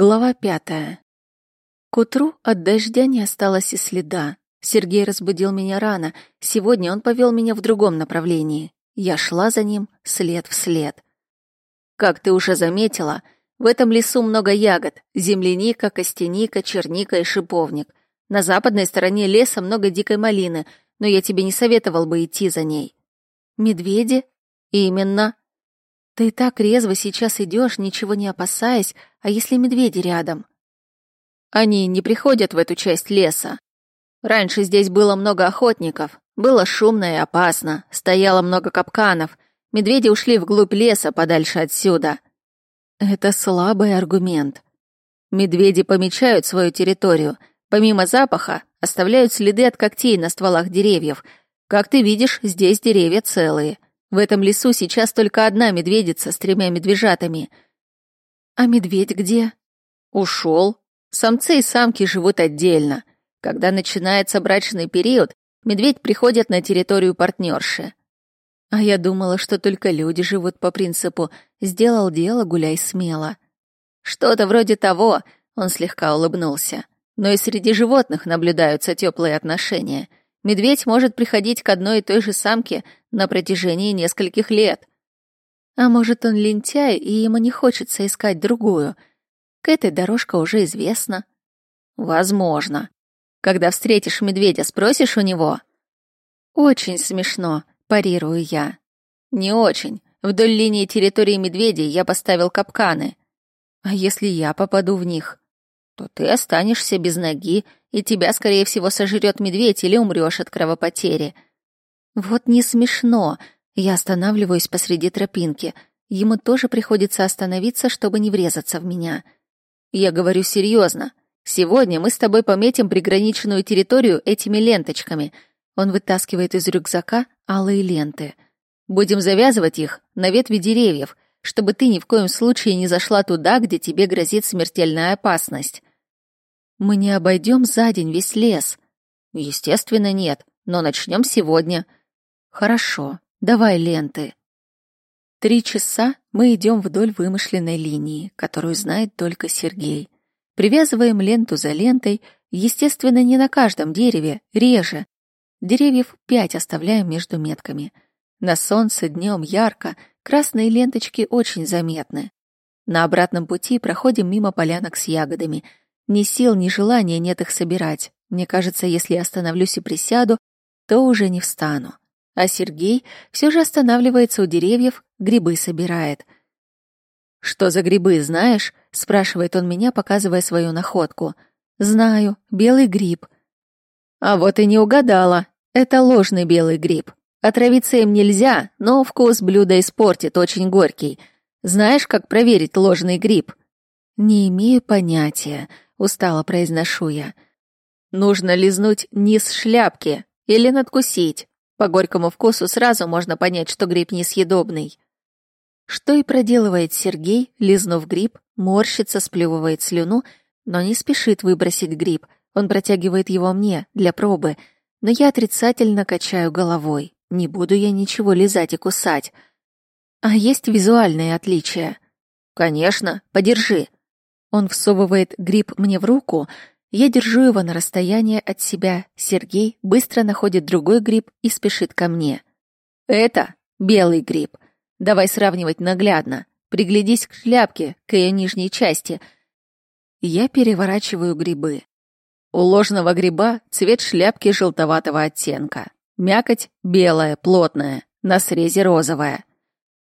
Глава пятая. К утру от дождя не осталось и следа. Сергей разбудил меня рано. Сегодня он повел меня в другом направлении. Я шла за ним след в след. Как ты уже заметила, в этом лесу много ягод. Земляника, костяника, черника и шиповник. На западной стороне леса много дикой малины, но я тебе не советовал бы идти за ней. Медведи? Именно. Ты так резво сейчас идешь, ничего не опасаясь, а если медведи рядом? Они не приходят в эту часть леса. Раньше здесь было много охотников, было шумно и опасно, стояло много капканов. Медведи ушли вглубь леса, подальше отсюда. Это слабый аргумент. Медведи помечают свою территорию, помимо запаха оставляют следы от когтей на стволах деревьев. Как ты видишь, здесь деревья целые. В этом лесу сейчас только одна медведица с тремя медвежатами. А медведь где? Ушел. Самцы и самки живут отдельно. Когда начинается брачный период, медведь приходит на территорию партнерши. А я думала, что только люди живут по принципу «сделал дело, гуляй смело». Что-то вроде того, он слегка улыбнулся. Но и среди животных наблюдаются теплые отношения. Медведь может приходить к одной и той же самке на протяжении нескольких лет. А может, он лентяй, и ему не хочется искать другую. К этой дорожка уже известна. Возможно. Когда встретишь медведя, спросишь у него? Очень смешно, парирую я. Не очень. Вдоль линии территории медведей я поставил капканы. А если я попаду в них? То ты останешься без ноги, и тебя, скорее всего, сожрет медведь или умрешь от кровопотери. Вот не смешно. Я останавливаюсь посреди тропинки. Ему тоже приходится остановиться, чтобы не врезаться в меня. Я говорю серьезно. Сегодня мы с тобой пометим приграниченную территорию этими ленточками. Он вытаскивает из рюкзака алые ленты. Будем завязывать их на ветви деревьев, чтобы ты ни в коем случае не зашла туда, где тебе грозит смертельная опасность. Мы не обойдем за день весь лес. Естественно, нет, но начнем сегодня. Хорошо, давай ленты. Три часа мы идем вдоль вымышленной линии, которую знает только Сергей. Привязываем ленту за лентой, естественно, не на каждом дереве, реже. Деревьев пять оставляем между метками. На солнце днем ярко, красные ленточки очень заметны. На обратном пути проходим мимо полянок с ягодами — ни сил, ни желания нет их собирать. Мне кажется, если я остановлюсь и присяду, то уже не встану. А Сергей все же останавливается у деревьев, грибы собирает. «Что за грибы, знаешь?» — спрашивает он меня, показывая свою находку. «Знаю, белый гриб». «А вот и не угадала. Это ложный белый гриб. Отравиться им нельзя, но вкус блюда испортит, очень горький. Знаешь, как проверить ложный гриб?» «Не имею понятия», устало произношу я. Нужно лизнуть низ шляпки или надкусить. По горькому вкусу сразу можно понять, что гриб несъедобный. Что и проделывает Сергей, лизнув гриб, морщится, сплевывает слюну, но не спешит выбросить гриб. Он протягивает его мне для пробы, но я отрицательно качаю головой. Не буду я ничего лизать и кусать. А есть визуальные отличия. Конечно, подержи. Он всовывает гриб мне в руку, я держу его на расстоянии от себя. Сергей быстро находит другой гриб и спешит ко мне. Это белый гриб. Давай сравнивать наглядно. Приглядись к шляпке, к ее нижней части. Я переворачиваю грибы. У ложного гриба цвет шляпки желтоватого оттенка. Мякоть белая, плотная, на срезе розовая.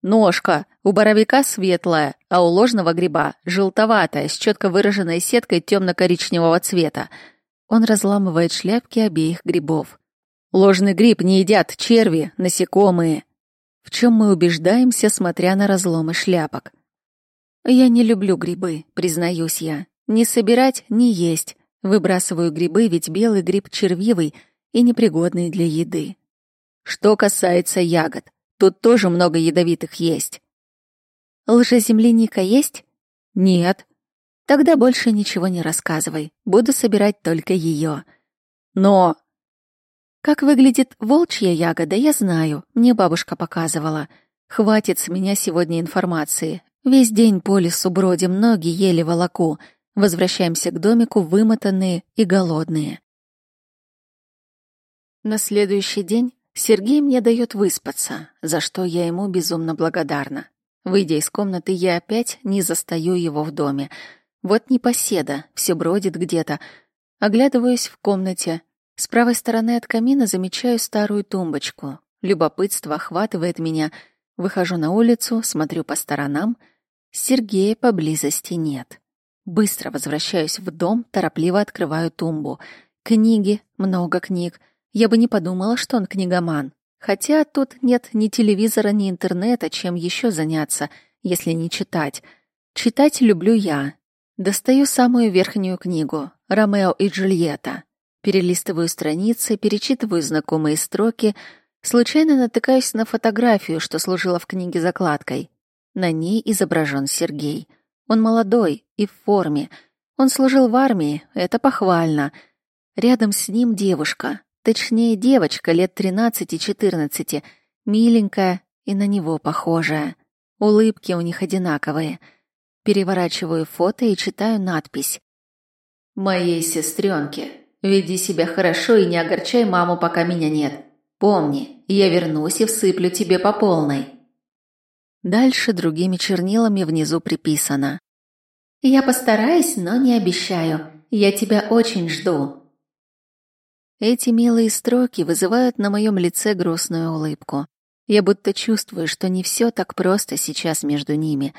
Ножка у боровика светлая, а у ложного гриба желтоватая, с четко выраженной сеткой темно-коричневого цвета. Он разламывает шляпки обеих грибов. Ложный гриб не едят черви, насекомые. В чем мы убеждаемся, смотря на разломы шляпок. Я не люблю грибы, признаюсь я. Не собирать, не есть. Выбрасываю грибы, ведь белый гриб червивый и непригодный для еды. Что касается ягод, тут тоже много ядовитых есть. Лжеземляника есть? Нет. Тогда больше ничего не рассказывай. Буду собирать только ее. Но... Как выглядит волчья ягода, я знаю. Мне бабушка показывала. Хватит с меня сегодня информации. Весь день по лесу бродим, ноги еле волоку. Возвращаемся к домику, вымотанные и голодные. На следующий день Сергей мне дает выспаться, за что я ему безумно благодарна. Выйдя из комнаты, я опять не застаю его в доме. Вот непоседа, все бродит где-то. Оглядываюсь в комнате. С правой стороны от камина замечаю старую тумбочку. Любопытство охватывает меня. Выхожу на улицу, смотрю по сторонам. Сергея поблизости нет. Быстро возвращаюсь в дом, торопливо открываю тумбу. Книги, много книг. Я бы не подумала, что он книгоман. Хотя тут нет ни телевизора, ни интернета, чем еще заняться, если не читать. Читать люблю я. Достаю самую верхнюю книгу «Ромео и Джульетта». Перелистываю страницы, перечитываю знакомые строки, случайно натыкаюсь на фотографию, что служила в книге закладкой. На ней изображен Сергей. Он молодой и в форме. Он служил в армии, это похвально. Рядом с ним девушка, Точнее, девочка лет 13-14, миленькая и на него похожая. Улыбки у них одинаковые. Переворачиваю фото и читаю надпись. «Моей сестренке, веди себя хорошо и не огорчай маму, пока меня нет. Помни, я вернусь и всыплю тебе по полной». Дальше другими чернилами внизу приписано. «Я постараюсь, но не обещаю. Я тебя очень жду. Эти милые строки вызывают на моем лице грустную улыбку. Я будто чувствую, что не все так просто сейчас между ними.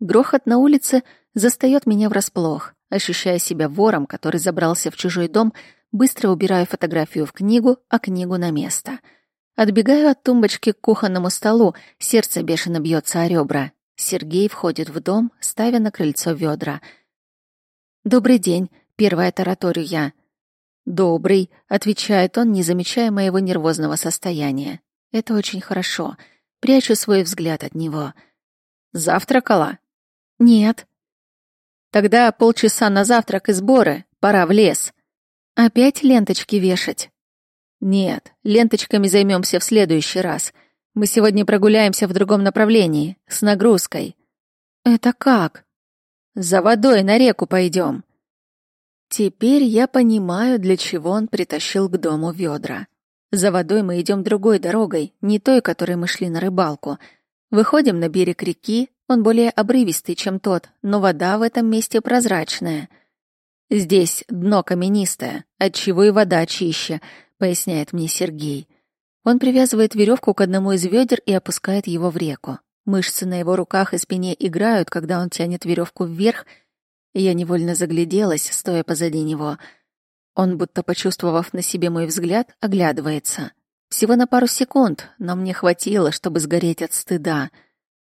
Грохот на улице застаёт меня врасплох. Ощущая себя вором, который забрался в чужой дом, быстро убираю фотографию в книгу, а книгу на место. Отбегаю от тумбочки к кухонному столу, сердце бешено бьется о ребра. Сергей входит в дом, ставя на крыльцо ведра. «Добрый день», — первая тараторю я. «Добрый», — отвечает он, не замечая моего нервозного состояния. «Это очень хорошо. Прячу свой взгляд от него». «Завтракала?» «Нет». «Тогда полчаса на завтрак и сборы. Пора в лес». «Опять ленточки вешать?» «Нет, ленточками займемся в следующий раз. Мы сегодня прогуляемся в другом направлении, с нагрузкой». «Это как?» «За водой на реку пойдем. Теперь я понимаю, для чего он притащил к дому ведра. За водой мы идем другой дорогой, не той, которой мы шли на рыбалку. Выходим на берег реки, он более обрывистый, чем тот, но вода в этом месте прозрачная. Здесь дно каменистое, отчего и вода чище, поясняет мне Сергей. Он привязывает веревку к одному из ведер и опускает его в реку. Мышцы на его руках и спине играют, когда он тянет веревку вверх — я невольно загляделась, стоя позади него. Он, будто почувствовав на себе мой взгляд, оглядывается. Всего на пару секунд, но мне хватило, чтобы сгореть от стыда.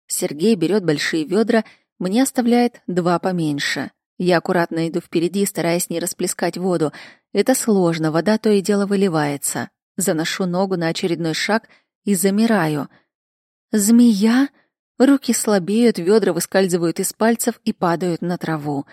Сергей берет большие ведра, мне оставляет два поменьше. Я аккуратно иду впереди, стараясь не расплескать воду. Это сложно, вода то и дело выливается. Заношу ногу на очередной шаг и замираю. «Змея?» Руки слабеют, ведра выскальзывают из пальцев и падают на траву.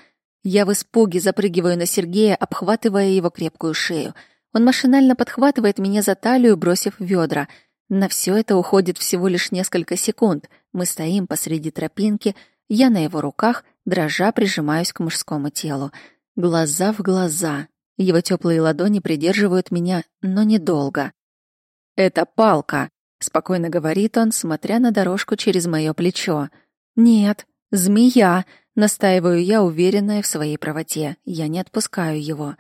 Я в испуге запрыгиваю на Сергея, обхватывая его крепкую шею. Он машинально подхватывает меня за талию, бросив ведра. На все это уходит всего лишь несколько секунд. Мы стоим посреди тропинки, я на его руках, дрожа прижимаюсь к мужскому телу. Глаза в глаза. Его теплые ладони придерживают меня, но недолго. «Это палка», Спокойно говорит он, смотря на дорожку через мое плечо. «Нет, змея!» — настаиваю я, уверенная в своей правоте. Я не отпускаю его.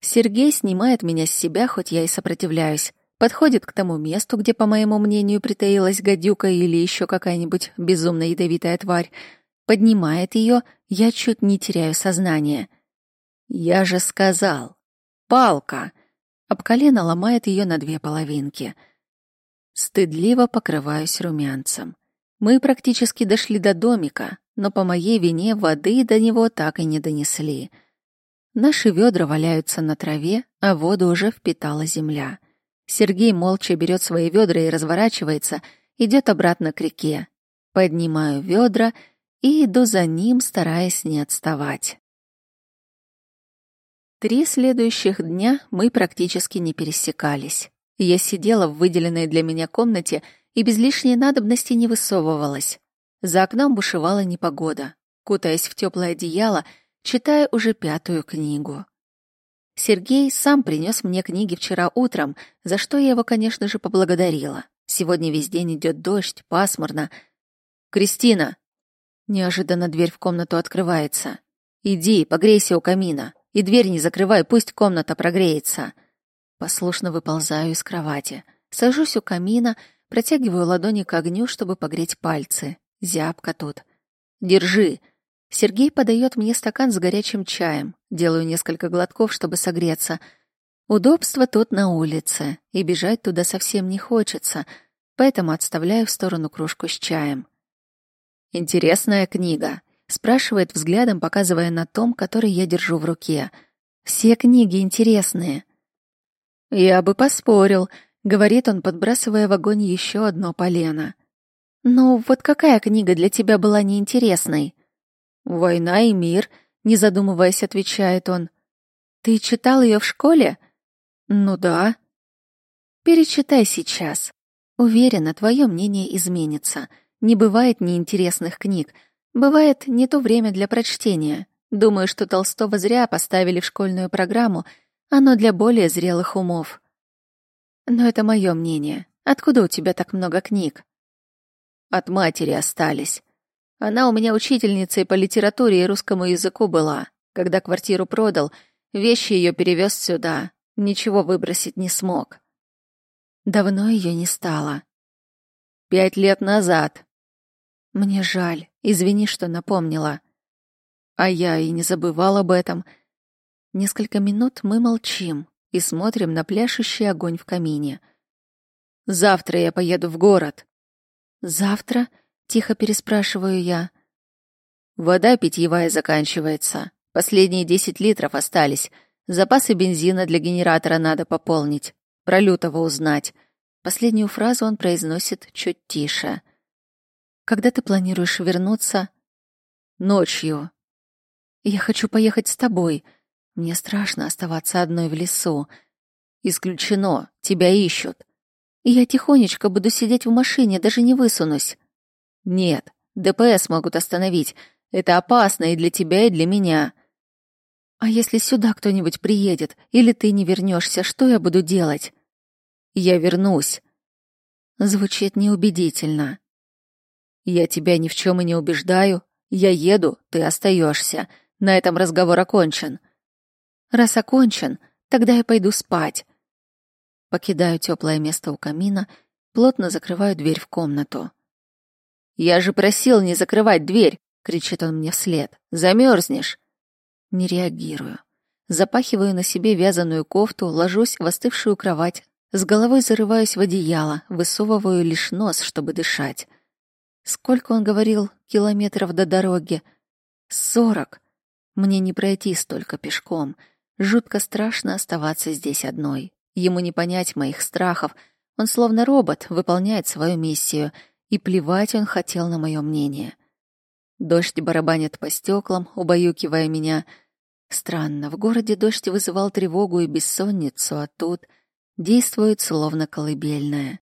Сергей снимает меня с себя, хоть я и сопротивляюсь. Подходит к тому месту, где, по моему мнению, притаилась гадюка или еще какая-нибудь безумно ядовитая тварь. Поднимает ее, я чуть не теряю сознание. «Я же сказал! Палка!» Об колено ломает ее на две половинки — Стыдливо покрываюсь румянцем. Мы практически дошли до домика, но по моей вине воды до него так и не донесли. Наши ведра валяются на траве, а воду уже впитала земля. Сергей молча берет свои ведра и разворачивается, идет обратно к реке. Поднимаю ведра и иду за ним, стараясь не отставать. Три следующих дня мы практически не пересекались. Я сидела в выделенной для меня комнате и без лишней надобности не высовывалась. За окном бушевала непогода. Кутаясь в теплое одеяло, читая уже пятую книгу. Сергей сам принес мне книги вчера утром, за что я его, конечно же, поблагодарила. Сегодня весь день идет дождь, пасмурно. «Кристина!» Неожиданно дверь в комнату открывается. «Иди, погрейся у камина. И дверь не закрывай, пусть комната прогреется». Послушно выползаю из кровати. Сажусь у камина, протягиваю ладони к огню, чтобы погреть пальцы. Зябко тут. «Держи!» Сергей подает мне стакан с горячим чаем. Делаю несколько глотков, чтобы согреться. Удобство тут на улице, и бежать туда совсем не хочется, поэтому отставляю в сторону кружку с чаем. «Интересная книга», — спрашивает взглядом, показывая на том, который я держу в руке. «Все книги интересные». «Я бы поспорил», — говорит он, подбрасывая в огонь еще одно полено. «Ну, вот какая книга для тебя была неинтересной?» «Война и мир», — не задумываясь, отвечает он. «Ты читал ее в школе?» «Ну да». «Перечитай сейчас. Уверена, твое мнение изменится. Не бывает неинтересных книг. Бывает не то время для прочтения. Думаю, что Толстого зря поставили в школьную программу. Оно для более зрелых умов». «Но это мое мнение. Откуда у тебя так много книг?» «От матери остались. Она у меня учительницей по литературе и русскому языку была. Когда квартиру продал, вещи ее перевез сюда. Ничего выбросить не смог. Давно ее не стало. Пять лет назад. Мне жаль. Извини, что напомнила. А я и не забывал об этом. Несколько минут мы молчим и смотрим на пляшущий огонь в камине. Завтра я поеду в город. Завтра? Тихо переспрашиваю я. Вода питьевая заканчивается. Последние десять литров остались. Запасы бензина для генератора надо пополнить. Про Лютого узнать. Последнюю фразу он произносит чуть тише. Когда ты планируешь вернуться? Ночью. Я хочу поехать с тобой. Мне страшно оставаться одной в лесу. Исключено. Тебя ищут. Я тихонечко буду сидеть в машине, даже не высунусь. Нет, ДПС могут остановить. Это опасно и для тебя, и для меня. А если сюда кто-нибудь приедет, или ты не вернешься, что я буду делать? Я вернусь. Звучит неубедительно. Я тебя ни в чем и не убеждаю. Я еду, ты остаешься. На этом разговор окончен. Раз окончен, тогда я пойду спать. Покидаю теплое место у камина, плотно закрываю дверь в комнату. «Я же просил не закрывать дверь!» — кричит он мне вслед. «Замерзнешь!» Не реагирую. Запахиваю на себе вязаную кофту, ложусь в остывшую кровать, с головой зарываюсь в одеяло, высовываю лишь нос, чтобы дышать. Сколько он говорил километров до дороги? Сорок. Мне не пройти столько пешком. Жутко страшно оставаться здесь одной. Ему не понять моих страхов. Он словно робот, выполняет свою миссию — и плевать он хотел на мое мнение. Дождь барабанит по стеклам, убаюкивая меня. Странно, в городе дождь вызывал тревогу и бессонницу, а тут действует словно колыбельная.